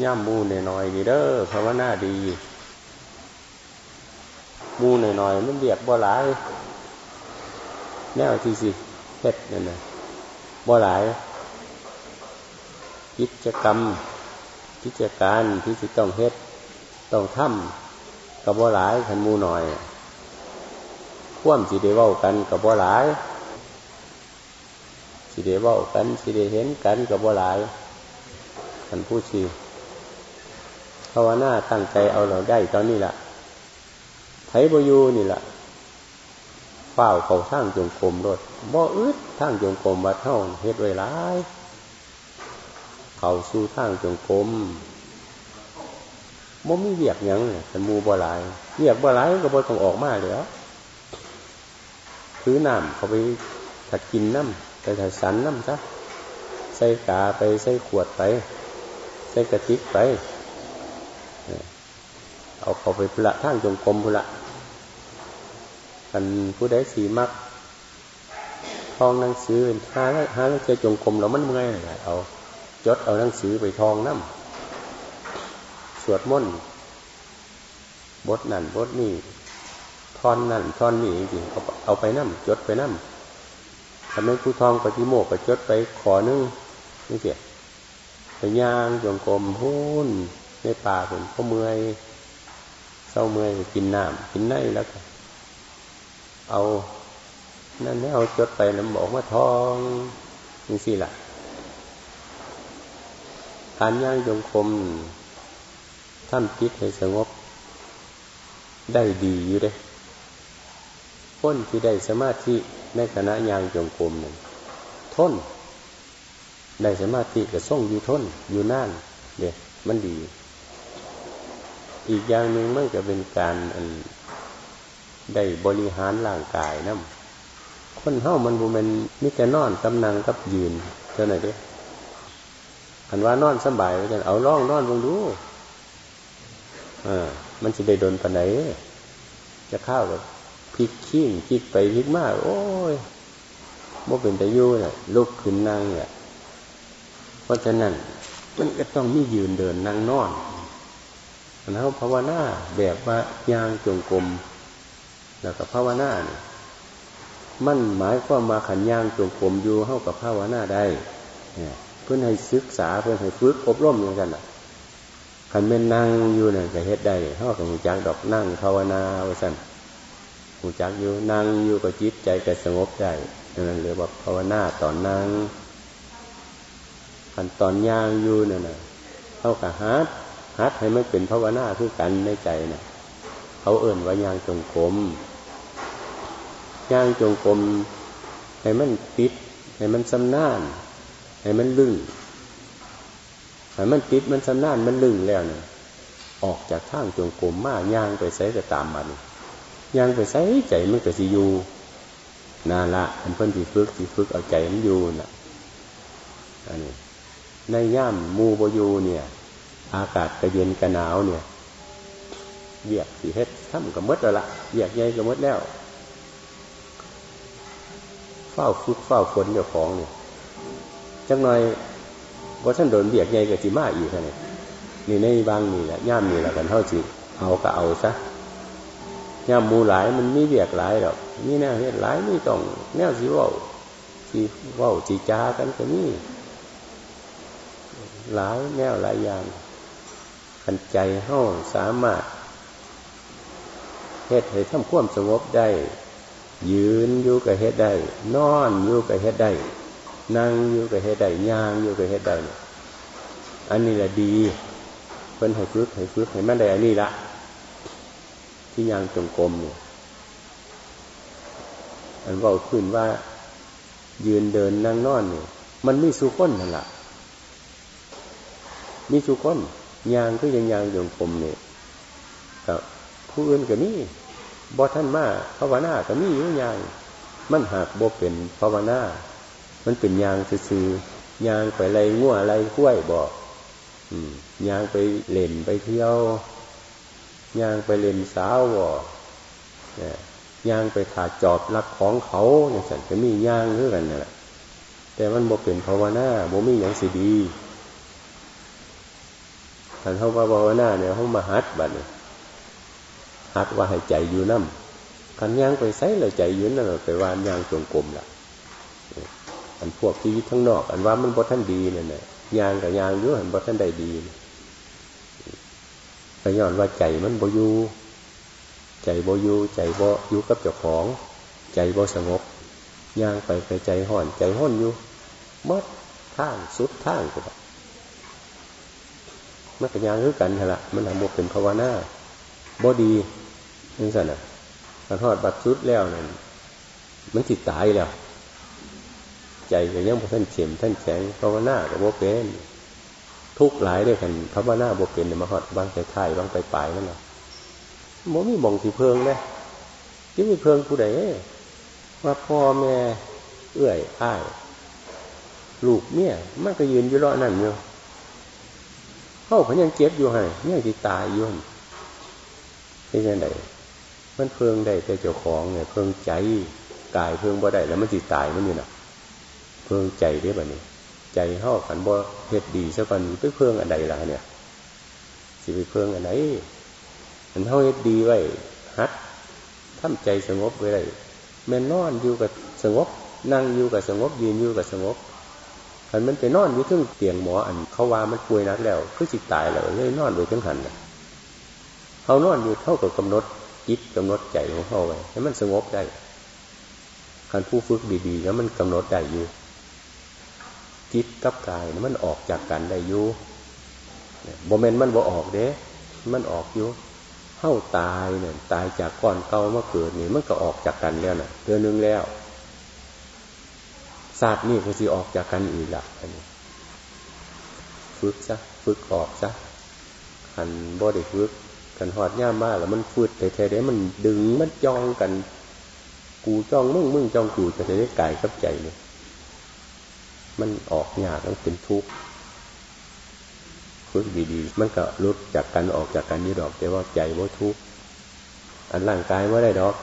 ย่ำมูหน่อยๆนี่เด้อภาวนาดี มูหน่อยๆมันเบียกบ่หลาย แนวที่สิเฮ็ดนั่นนะบ่หลาย กิจกรรม กิจการที่สิต้องเฮ็ด ต้องทำกับบ่หลายขันมูหน่อยคว่ำสิได้เว้ากันกับบ่หลายสิได้เว้ากันสิได้เห็นกันกับบ่หลายขันผู้ชี ภาวนาตั้งใจเอาเราได้ตอนนี้แหละไถบยูนี่แหละเฝ้าเขาทางจงกรมรถบ่อึดทางจงกรมวัดเท่าเฮ็ดไว้หลาย เขาสู้ทางจงกรมบ่มีเวียกยังเป็นมูบ่หลายเวียกบ่หลายก็บ่ต้องออกมาเลยถือน้ำเขาไปถัดกินน้ำไปถัดสันน้ำซะใส่กาไปใส่ขวดไป ใส่กระติกไป เอาเขาไปพละทางจงกรมพละกันผู้ใดสีมักทองหนังสือหาหาเจอจงกรมเรามันเมื่อยอะเอาจดเอาหนังสือไปทองน้ำสวดมนต์บทนั่นบทนี่ทอนนั่นทอนนี่จริงเอาเอาไปน้ำจดไปน้ำทำให้ผู้ทองปฏิโมกไปจดไปขอนึ่งนี่เสียไปย่างจงกรมหุ้นในป่าผมก็เมื่อย เศร้าเมื่อยกินน้ำกินไนแล้วก็เอานั่นนี่เอาจดไปแล้วบอกว่าทองนี่สิล่ะการย่างจงคมท่านคิดให้สงบ ได้ดีอยู่เด้พ้นที่ได้สมาธิในขณะย่างจงกรมหนึ่งทนได้สมาธิก็ส่งอยู่ทนอยู่นั่นเดี๋ยมันดี อีกอย่างหนึ่งมันก็เป็นการอันได้บริหารร่างกายนะคนเฮ้ามันบูมันมีแต่นอนกำนังกับยืนเท่าไหร่เด้อันว่านอนสบายไปกันเอาล่องนอนลงดูอ่ามันจะได้โดนปันไหนจะข้ากับพลิกขี้งพลิกไปพลิกมาก โอ้ยบ่เป็นตะยูเนี่ยลุกขึ้นนั่งเนี่ยเพราะฉะนั้นมันก็ต้องมียืนเดินนั่งนอน เขาภาวนาแบบว่ายางจงกรมแล้วก็ภาวนาเนี่ยมันหมายความมาขันยางจงกรมอยู่เข้ากับภาวนาได้เพื่อให้ศึกษาเพื่อให้ฝึกอบรมอย่างกันอะขันเป็นนั่งอยู่เนี่ยจะเฮ็ดได้เขากับหูจักดอกนั่งภาวนาว่าสั่นหูจักอยู่นั่งอยู่กับจิตใจก็สงบได้นั่นเรียกว่าภาวนาตอนนั่งขันตอนย่างอยู่เนี่ยนะเข้ากับฮาร์ด ฮัดให้มันเป็นภาวนาคือกันในใจเนะ่ยเขาเอื่นว่ายางจงกรมยางจงกรมให้มันติด ให้มันสำนาน ให้มันลึงให้มันติดมันสำนานมันลึงแล้วเนี่ยออกจากทางจงกรมมาย่างไปใส่ก็ตามมันย่างไปใส่ใจมันก็สิอยู่นาละอันเพิ่นที่ฝึกที่ฝึกเอาใจมันอยู่น่ะอันนี้ในย่ามมูบยูเนี่ย อากาศก็เย็นก็หนาวเนี่ยเวียกสีเฮ็ดทำกับมดแล้วละเวียกใหญ่กับมดแล้วเฝ้าฟุกเฝ้าฝนเจ้าของเนี่ยจังหน่อยว่าท่านโดนเบียกใหญ่กับจีมาอีกเนี่ยนี่ในบางนี่แหละย่ามนี่แหละกันเท่าจีเอาก็เอาซะย่ามมูหลายมันมีเบียกหลายหรอกนี่แนวเฮ็ดหลายนี่ต้องแนวสีว่าสีว่าสีจากันก็นี่หลายแนวหลายอย่าง ขันใจเฮ้าสามารถเฮ็ดให้ทำความสงบได้ ยืนอยู่กับเฮ็ดได้ นอนอยู่กับเฮ็ดได้ นั่งอยู่กับเฮ็ดได้ย่างอยู่กับเฮ็ดได้อันนี้แหละดีเพิ่นให้ฝึกให้ฝึกให้มันได้อันนี้ละที่ยางจงกรมเนี่ยอันว่าขึ้นว่า ยืนเดินนั่งนอนเนี่ยมันมีสุข้นนั่นแหละมีสุข้น ยางก็ยังยางยงผมเนี่ยกับผู้อื่นก็มีบ่ท่านมาภาวนาก็มีอยู่ยาง มันหากบ่เป็นภาวนา มันเป็นยางซื่อยางไปไรงัวไรกล้วยบอกยางไปเล่นไปเที่ยวยางไปเล่นสาวบอกยางไปขาดจอบรักของเขาอย่างสันก็มียางเท่ากันนี่แหละแต่มันบ่เป็นภาวนาบ่มีอย่างสิดี ขันเขาว่าภาวนาเนี่ยเขามาหัดบัดเนี่ยหัดว่าให้ใจอยู่น้ำขันยางไปใส่เลยใจยืนนั่นไปวานยางจงกลมละอันพวกที่ทั้งนอก อันว่ามันบอท่านดีเนี่ยนะยางกับยางอยู่อันบอท่านได้ดีก็ย้อนว่าใจมันบอยู่ใจบอยู่ใจบอยู่กับเจ้าของ ใจบสงบย่างไปไปใจห่อน ใจห่อนอยู่มดทางสุดทางก็แบบ มันก็ยางคือกันละมันทำโมเป็นภาวนาบอดีนั่นสินะมันทอดบัดสุดแล้วนั่นมันติดตายแล้ว ใจก็ยังพอท่านเข็มท่านแข็งภาวนากับโบเป็นทุกหลายด้วยกันภาวนาโบเป็นเนี่ยมาหอดบางใจไทยบางไปปลายนั่นแหละโมมีมองที่เพิงนะที่มีเพิงผู้ใดว่าพ่อแม่ เอื้อยอ้ายลูกเนี่ยมันก็ยืนอยู่รอนั่นอยู่ เขาเขายังเก็บอยู่ให้ยังติตายอยู่เป็นยังไงมันเพิงได้แต่เจ้าของเนี่ยเพิงใจกายเพิงบ่ได้แล้วมันติตายมันอยู่น่ะเพิงใจได้แบบนี้ ใจเข้าขันบ่เฮ็ดดีสักวันไปเพิงอันใดล่ะเนี่ยสิไปเพิงอันไหนมันเข้าเฮ็ดดีไว้ฮัดทำใจสงบไว้ได้แม่นอนอยู่กับสงบ นั่งอยู่กับสงบยืนอยู่กับสงบ อันมันไปนอนอยู่ทึ่งเตียงหมออันเขาว่ามันป่วยนักแล้วคือสิตายแล้วเลยนอนไว้ทั้งหันเขานอนอยู่เท่ากับกำหนดจิตกำหนดใจของเขาไว้ให้มันสงบได้การผู้ฝึกดีๆแล้วมันกำหนดได้อยู่จิตกับกายมันออกจากกันได้อยู่โมเมนต์มันบ่ออกเด้ มันออกอยู่เข้าตายเนี่ยตายจากก่อนเก่ามาเกิดนี่มันก็ออกจากกันแล้วนะ่ะเดือนนึงแล้ว ศาสตร์นี่คือสิออกจากกันอีกละอันนี้ฝึกซะฝึกออกซะขันบ่ได้ฝึกกันหอดย่ามากแล้วมันฟืดแต่แท้ๆมันดึงมันจองกัน กูจ้องมึงมึงจ้องกูจะได้กายกับใจเลยมันออกยากต้องเป็นทุกข์ฝึกดีๆ มันก็ลดจากกันออกจากกันนี่ดอก แต่ว่าใจว่าทุกข์อันร่างกายว่าได้ดอก